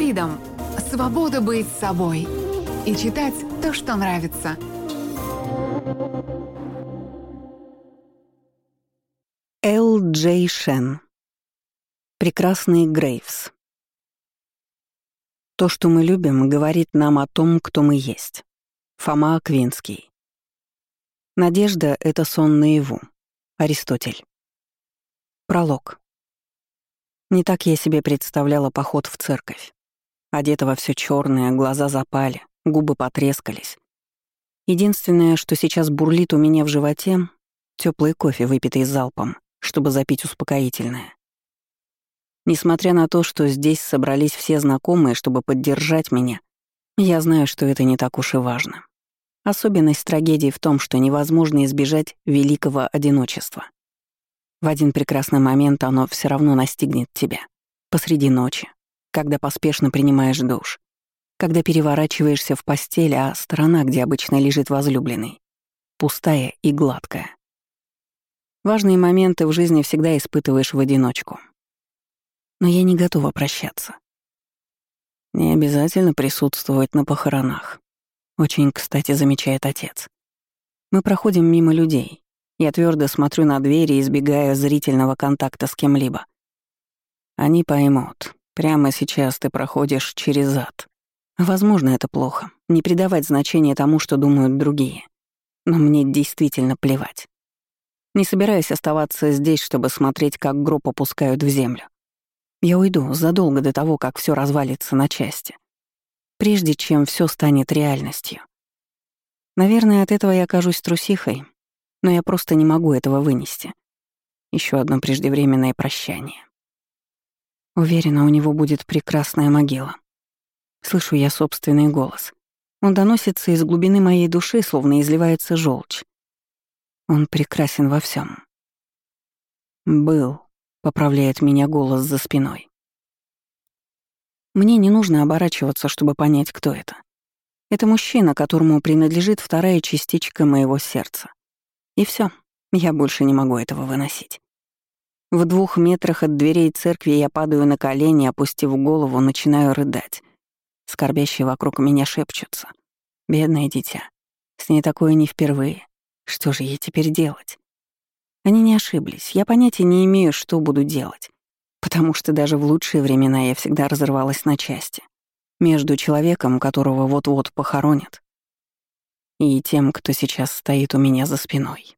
Freedom – свобода быть собой и читать то, что нравится. Эл Джей Шен. Прекрасный Грейвс. То, что мы любим, говорит нам о том, кто мы есть. Фома Аквинский. Надежда — это сон наяву. Аристотель. Пролог. Не так я себе представляла поход в церковь. Одета во все черное, глаза запали, губы потрескались. Единственное, что сейчас бурлит у меня в животе — теплый кофе, выпитый залпом, чтобы запить успокоительное. Несмотря на то, что здесь собрались все знакомые, чтобы поддержать меня, я знаю, что это не так уж и важно. Особенность трагедии в том, что невозможно избежать великого одиночества. В один прекрасный момент оно все равно настигнет тебя. Посреди ночи, когда поспешно принимаешь душ, когда переворачиваешься в постель, а сторона, где обычно лежит возлюбленный, пустая и гладкая. Важные моменты в жизни всегда испытываешь в одиночку. Но я не готова прощаться. Не обязательно присутствовать на похоронах. Очень, кстати, замечает отец. Мы проходим мимо людей. Я твердо смотрю на двери, избегая зрительного контакта с кем-либо. Они поймут. Прямо сейчас ты проходишь через ад. Возможно, это плохо. Не придавать значения тому, что думают другие. Но мне действительно плевать. Не собираюсь оставаться здесь, чтобы смотреть, как гроб опускают в землю. Я уйду задолго до того, как все развалится на части прежде чем все станет реальностью. Наверное, от этого я окажусь трусихой, но я просто не могу этого вынести. Еще одно преждевременное прощание. Уверена, у него будет прекрасная могила. Слышу я собственный голос. Он доносится из глубины моей души, словно изливается желчь. Он прекрасен во всем. «Был», — поправляет меня голос за спиной. Мне не нужно оборачиваться, чтобы понять, кто это. Это мужчина, которому принадлежит вторая частичка моего сердца. И все, я больше не могу этого выносить. В двух метрах от дверей церкви я падаю на колени, опустив голову, начинаю рыдать. Скорбящие вокруг меня шепчутся. Бедное дитя. С ней такое не впервые. Что же ей теперь делать? Они не ошиблись. Я понятия не имею, что буду делать потому что даже в лучшие времена я всегда разрывалась на части. Между человеком, которого вот-вот похоронят, и тем, кто сейчас стоит у меня за спиной.